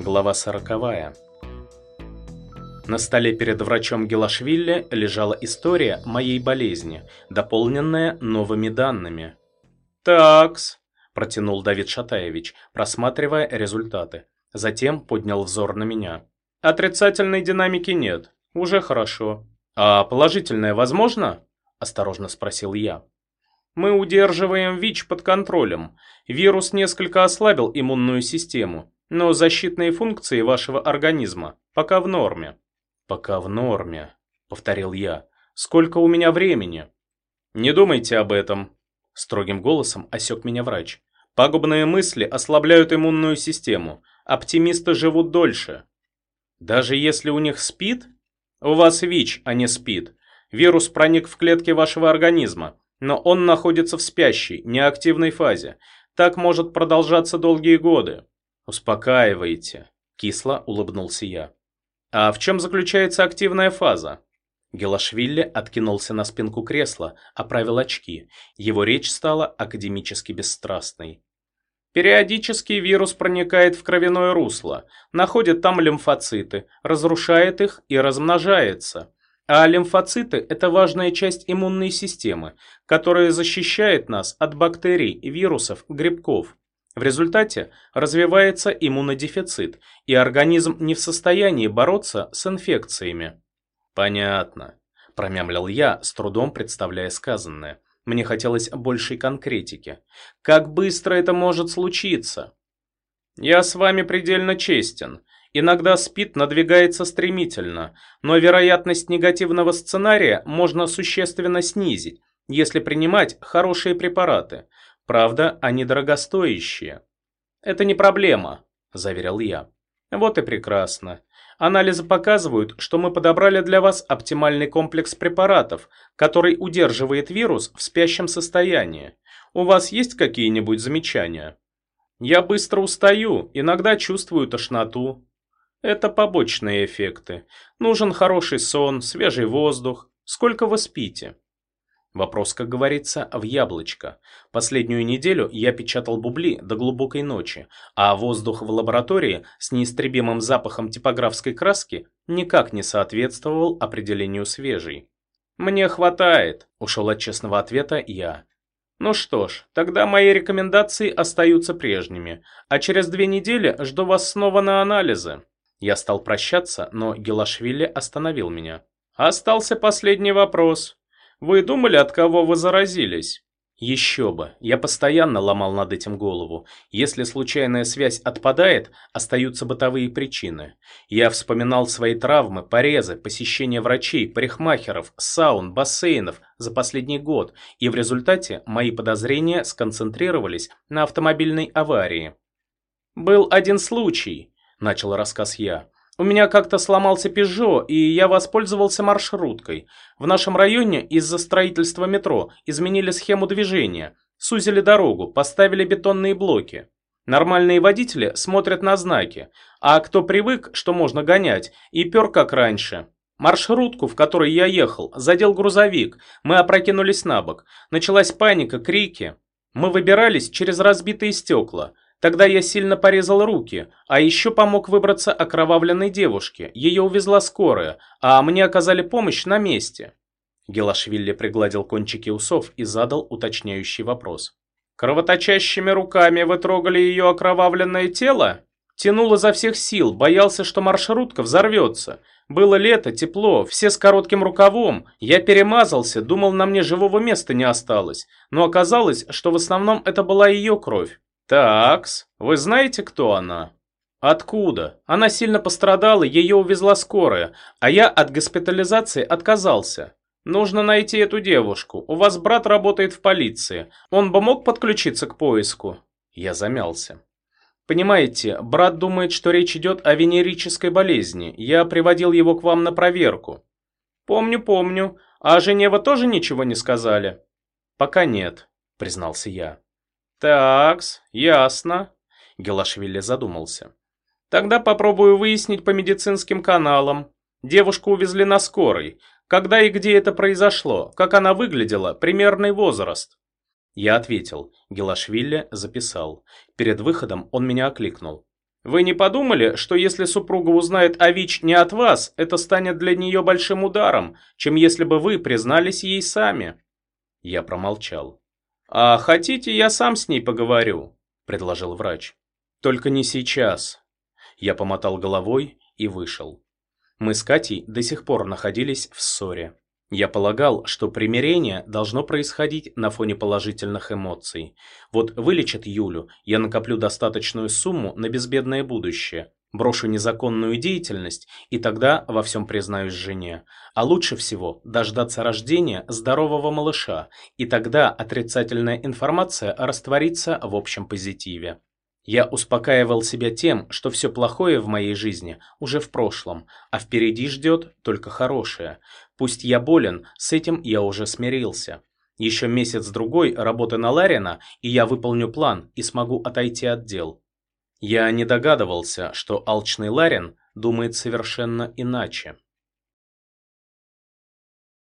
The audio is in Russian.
Глава сороковая. На столе перед врачом Гелашвили лежала история моей болезни, дополненная новыми данными. «Такс», – протянул Давид Шатаевич, просматривая результаты. Затем поднял взор на меня. «Отрицательной динамики нет. Уже хорошо. А положительная возможно?» – осторожно спросил я. «Мы удерживаем ВИЧ под контролем. Вирус несколько ослабил иммунную систему, но защитные функции вашего организма пока в норме». «Пока в норме», — повторил я. «Сколько у меня времени?» «Не думайте об этом», — строгим голосом осек меня врач. «Пагубные мысли ослабляют иммунную систему. Оптимисты живут дольше». «Даже если у них спит?» «У вас ВИЧ, а не спит. Вирус проник в клетки вашего организма, но он находится в спящей, неактивной фазе. Так может продолжаться долгие годы. Успокаивайте, кисло улыбнулся я. А в чем заключается активная фаза? Гелашвили откинулся на спинку кресла, оправил очки. Его речь стала академически бесстрастной. Периодически вирус проникает в кровяное русло, находит там лимфоциты, разрушает их и размножается. А лимфоциты – это важная часть иммунной системы, которая защищает нас от бактерий, вирусов, грибков. В результате развивается иммунодефицит, и организм не в состоянии бороться с инфекциями. «Понятно», – промямлил я, с трудом представляя сказанное. Мне хотелось большей конкретики. «Как быстро это может случиться?» «Я с вами предельно честен. Иногда СПИД надвигается стремительно, но вероятность негативного сценария можно существенно снизить, если принимать хорошие препараты. Правда, они дорогостоящие. «Это не проблема», – заверил я. «Вот и прекрасно. Анализы показывают, что мы подобрали для вас оптимальный комплекс препаратов, который удерживает вирус в спящем состоянии. У вас есть какие-нибудь замечания?» «Я быстро устаю, иногда чувствую тошноту, это побочные эффекты. Нужен хороший сон, свежий воздух. Сколько вы спите? Вопрос, как говорится, в яблочко. Последнюю неделю я печатал бубли до глубокой ночи, а воздух в лаборатории с неистребимым запахом типографской краски никак не соответствовал определению свежий. «Мне хватает», – ушел от честного ответа я. «Ну что ж, тогда мои рекомендации остаются прежними, а через две недели жду вас снова на анализы». Я стал прощаться, но Гелашвили остановил меня. «Остался последний вопрос. Вы думали, от кого вы заразились?» Еще бы, я постоянно ломал над этим голову. Если случайная связь отпадает, остаются бытовые причины. Я вспоминал свои травмы, порезы, посещение врачей, парикмахеров, саун, бассейнов за последний год, и в результате мои подозрения сконцентрировались на автомобильной аварии. Был один случай, начал рассказ я. У меня как-то сломался Пежо, и я воспользовался маршруткой. В нашем районе из-за строительства метро изменили схему движения, сузили дорогу, поставили бетонные блоки. Нормальные водители смотрят на знаки, а кто привык, что можно гонять, и пер как раньше. Маршрутку, в которой я ехал, задел грузовик, мы опрокинулись на бок. Началась паника, крики. Мы выбирались через разбитые стекла. Тогда я сильно порезал руки, а еще помог выбраться окровавленной девушке. Ее увезла скорая, а мне оказали помощь на месте. Гелашвили пригладил кончики усов и задал уточняющий вопрос. «Кровоточащими руками вы трогали ее окровавленное тело?» Тянул изо всех сил, боялся, что маршрутка взорвется. Было лето, тепло, все с коротким рукавом. Я перемазался, думал, на мне живого места не осталось. Но оказалось, что в основном это была ее кровь. «Такс, вы знаете, кто она?» «Откуда? Она сильно пострадала, ее увезла скорая, а я от госпитализации отказался. Нужно найти эту девушку. У вас брат работает в полиции. Он бы мог подключиться к поиску?» Я замялся. «Понимаете, брат думает, что речь идет о венерической болезни. Я приводил его к вам на проверку». «Помню, помню. А о жене вы тоже ничего не сказали?» «Пока нет», признался я. «Такс, ясно», – Гелашвили задумался. «Тогда попробую выяснить по медицинским каналам. Девушку увезли на скорой. Когда и где это произошло? Как она выглядела? Примерный возраст?» Я ответил. Гелашвили записал. Перед выходом он меня окликнул. Вы не подумали, что если супруга узнает о ВИЧ не от вас, это станет для нее большим ударом, чем если бы вы признались ей сами?» Я промолчал. «А хотите, я сам с ней поговорю?» – предложил врач. «Только не сейчас». Я помотал головой и вышел. Мы с Катей до сих пор находились в ссоре. Я полагал, что примирение должно происходить на фоне положительных эмоций. Вот вылечат Юлю, я накоплю достаточную сумму на безбедное будущее, брошу незаконную деятельность и тогда во всем признаюсь жене. А лучше всего дождаться рождения здорового малыша, и тогда отрицательная информация растворится в общем позитиве. Я успокаивал себя тем, что все плохое в моей жизни уже в прошлом, а впереди ждет только хорошее. Пусть я болен, с этим я уже смирился. Еще месяц-другой работы на Ларина, и я выполню план и смогу отойти от дел. Я не догадывался, что алчный Ларин думает совершенно иначе.